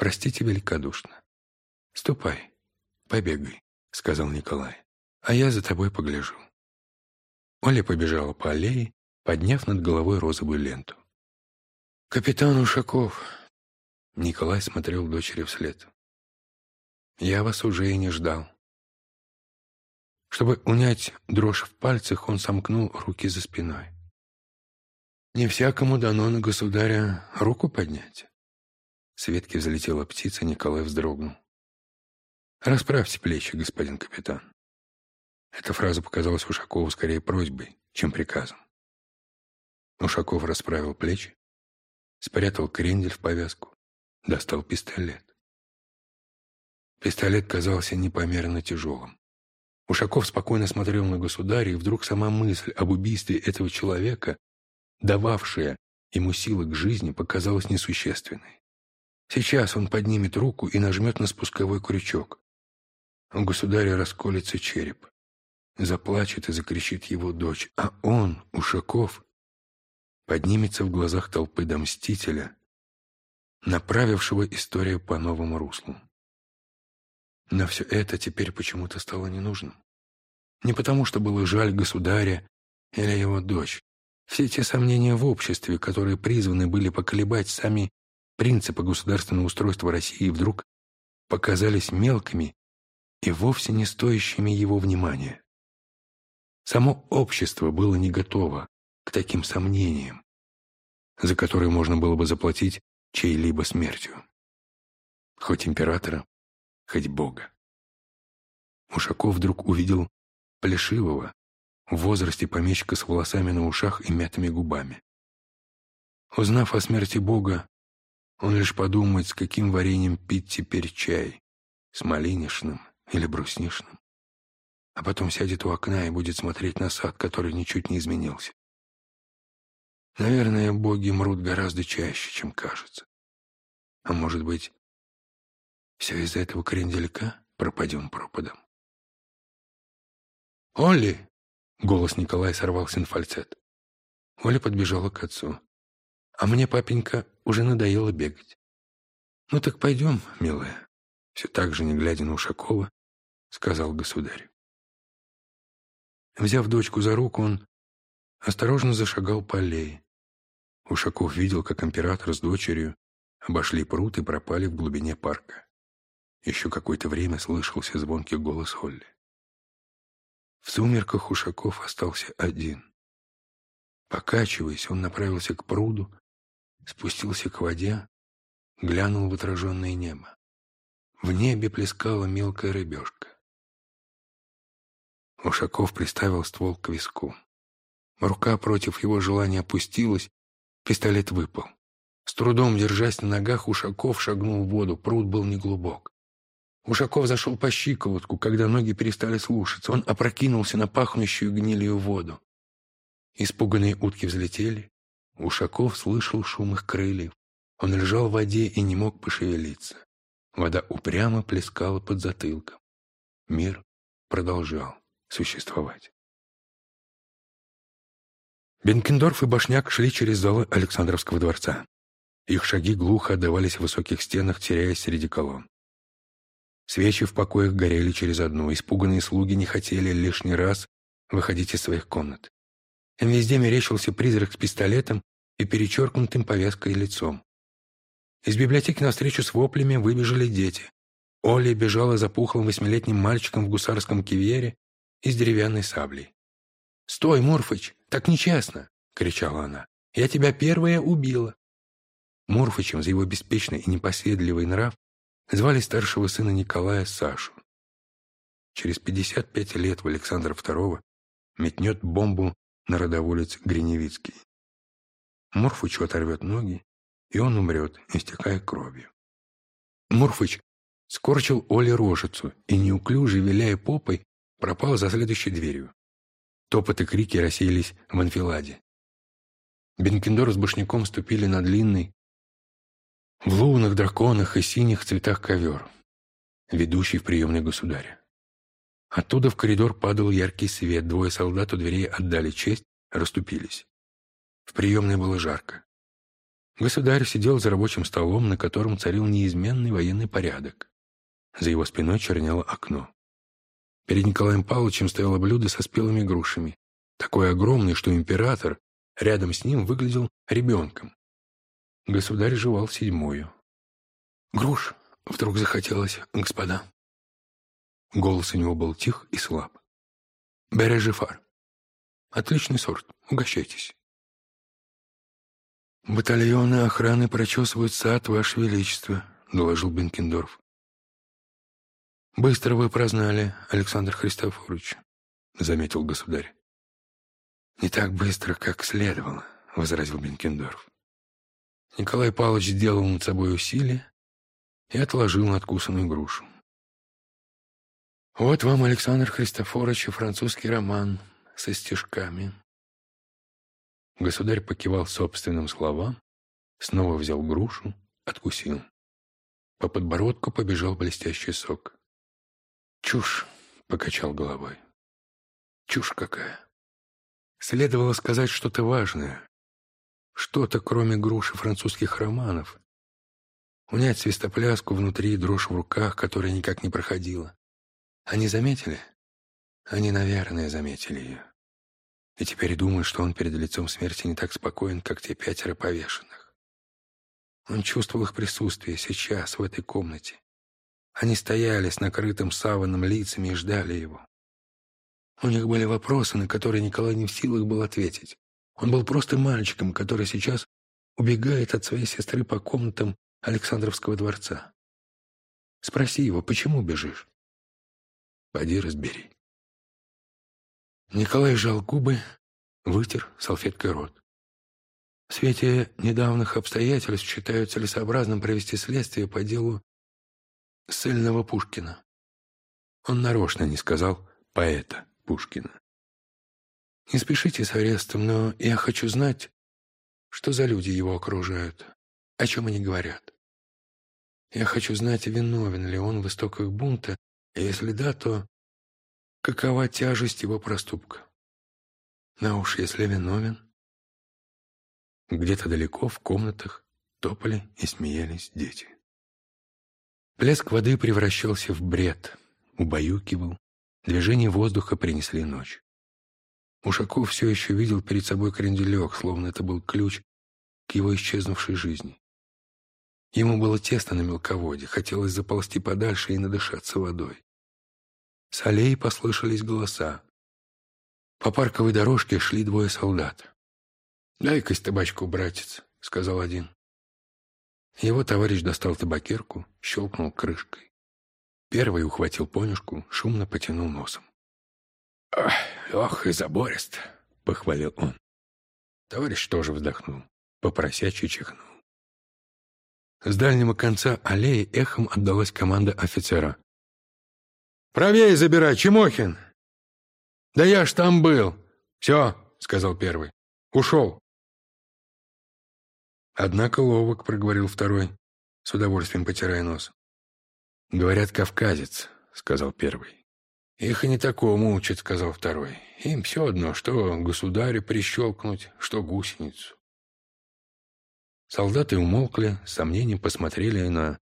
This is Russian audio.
простите великодушно. Ступай, побегай, сказал Николай, а я за тобой погляжу. Оля побежала по аллее, подняв над головой розовую ленту. «Капитан Ушаков!» Николай смотрел дочери вслед. «Я вас уже и не ждал». Чтобы унять дрожь в пальцах, он сомкнул руки за спиной. «Не всякому дано на государя руку поднять». С ветки взлетела птица, Николай вздрогнул. «Расправьте плечи, господин капитан». Эта фраза показалась Ушакову скорее просьбой, чем приказом. Ушаков расправил плечи, спрятал крендель в повязку, достал пистолет. Пистолет казался непомерно тяжелым. Ушаков спокойно смотрел на государя, и вдруг сама мысль об убийстве этого человека, дававшая ему силы к жизни, показалась несущественной. Сейчас он поднимет руку и нажмет на спусковой крючок. У государя расколется череп. Заплачет и закричит его дочь. А он, Ушаков, поднимется в глазах толпы до мстителя, направившего историю по новому руслу. Но все это теперь почему-то стало ненужным. Не потому, что было жаль государя или его дочь. Все те сомнения в обществе, которые призваны были поколебать сами принципы государственного устройства России, вдруг показались мелкими и вовсе не стоящими его внимания. Само общество было не готово к таким сомнениям, за которые можно было бы заплатить чьей-либо смертью. Хоть императора, хоть Бога. Ушаков вдруг увидел Плешивого, в возрасте помещика с волосами на ушах и мятыми губами. Узнав о смерти Бога, он лишь подумает, с каким вареньем пить теперь чай, с малинишным или бруснишным а потом сядет у окна и будет смотреть на сад, который ничуть не изменился. Наверное, боги мрут гораздо чаще, чем кажется. А может быть, все из-за этого кренделька пропадем пропадом. «Олли!» — голос Николая сорвался на фальцет. Оля подбежала к отцу. «А мне, папенька, уже надоело бегать». «Ну так пойдем, милая», — все так же, не глядя на Ушакова, сказал государь. Взяв дочку за руку, он осторожно зашагал по аллее. Ушаков видел, как император с дочерью обошли пруд и пропали в глубине парка. Еще какое-то время слышался звонкий голос Холли. В сумерках Ушаков остался один. Покачиваясь, он направился к пруду, спустился к воде, глянул в отраженное небо. В небе плескала мелкая рыбешка. Ушаков приставил ствол к виску. Рука против его желания опустилась, пистолет выпал. С трудом держась на ногах, Ушаков шагнул в воду, пруд был неглубок. Ушаков зашел по щиколотку, когда ноги перестали слушаться. Он опрокинулся на пахнущую гнилью воду. Испуганные утки взлетели. Ушаков слышал шум их крыльев. Он лежал в воде и не мог пошевелиться. Вода упрямо плескала под затылком. Мир продолжал существовать. Бенкендорф и Башняк шли через залы Александровского дворца. Их шаги глухо отдавались в высоких стенах, теряясь среди колонн. Свечи в покоях горели через одну. Испуганные слуги не хотели лишний раз выходить из своих комнат. Им везде мерещился призрак с пистолетом и перечеркнутым повязкой лицом. Из библиотеки навстречу с воплями выбежали дети. Оля бежала за пухлым восьмилетним мальчиком в гусарском кивьере и с деревянной саблей. «Стой, Мурфыч, так нечестно!» — кричала она. «Я тебя первая убила!» Мурфычем за его беспечный и непоседливый нрав звали старшего сына Николая Сашу. Через 55 лет в Александра II метнет бомбу на родоволец Гриневицкий. Мурфычу оторвет ноги, и он умрет, истекая кровью. Мурфыч скорчил Оле рожицу и, неуклюже виляя попой, пропал за следующей дверью. Топот и крики рассеялись в анфиладе. Бенкендор с Башняком ступили на длинный, в лунных драконах и синих цветах ковер, ведущий в приемный государя. Оттуда в коридор падал яркий свет, двое солдат у дверей отдали честь, расступились. В приемной было жарко. Государь сидел за рабочим столом, на котором царил неизменный военный порядок. За его спиной чернело окно. Перед Николаем Павловичем стояло блюдо со спелыми грушами, такое огромное, что император рядом с ним выглядел ребенком. Государь жевал седьмую. «Груш!» — вдруг захотелось, господа. Голос у него был тих и слаб. «Бережефар. Отличный сорт. Угощайтесь». «Батальоны охраны прочесывают сад, Ваше Величество», — доложил Бенкендорф. «Быстро вы прознали, Александр Христофорович», — заметил государь. «Не так быстро, как следовало», — возразил Бенкендорф. Николай Павлович сделал над собой усилие и отложил надкусанную грушу. «Вот вам, Александр Христофорович, французский роман со стишками», Государь покивал собственным словам, снова взял грушу, откусил. По подбородку побежал блестящий сок. «Чушь!» — покачал головой. «Чушь какая!» Следовало сказать что-то важное. Что-то, кроме груши французских романов. Унять свистопляску внутри, дрожь в руках, которая никак не проходила. Они заметили? Они, наверное, заметили ее и теперь думает, что он перед лицом смерти не так спокоен, как те пятеро повешенных. Он чувствовал их присутствие сейчас, в этой комнате. Они стояли с накрытым саваном лицами и ждали его. У них были вопросы, на которые Николай не в силах был ответить. Он был просто мальчиком, который сейчас убегает от своей сестры по комнатам Александровского дворца. Спроси его, почему бежишь? Поди разбери. Николай сжал губы, вытер салфеткой рот. В свете недавних обстоятельств считаю целесообразным провести следствие по делу сыльного Пушкина. Он нарочно не сказал поэта Пушкина. Не спешите с арестом, но я хочу знать, что за люди его окружают, о чем они говорят. Я хочу знать, виновен ли он в истоках бунта, и если да, то какова тяжесть его проступка. На уж если виновен. Где-то далеко в комнатах топали и смеялись дети. Плеск воды превращался в бред, убаюкивал, движение воздуха принесли ночь. Ушаков все еще видел перед собой кренделек, словно это был ключ к его исчезнувшей жизни. Ему было тесно на мелководье, хотелось заползти подальше и надышаться водой. С аллеи послышались голоса. По парковой дорожке шли двое солдат. «Дай-ка табачку, братец», — сказал один. Его товарищ достал табакерку, щелкнул крышкой. Первый ухватил понюшку, шумно потянул носом. «Ох, и заборист», — похвалил он. Товарищ тоже вздохнул, попросячий чихнул. С дальнего конца аллеи эхом отдалась команда офицера. Правее забирай, Чемохин!» «Да я ж там был!» «Все!» — сказал первый. «Ушел!» «Однако ловок», — проговорил второй, с удовольствием потирая нос. «Говорят, кавказец», — сказал первый. «Их и не такому учат», — сказал второй. «Им все одно, что государю прищелкнуть, что гусеницу». Солдаты умолкли, с сомнением посмотрели на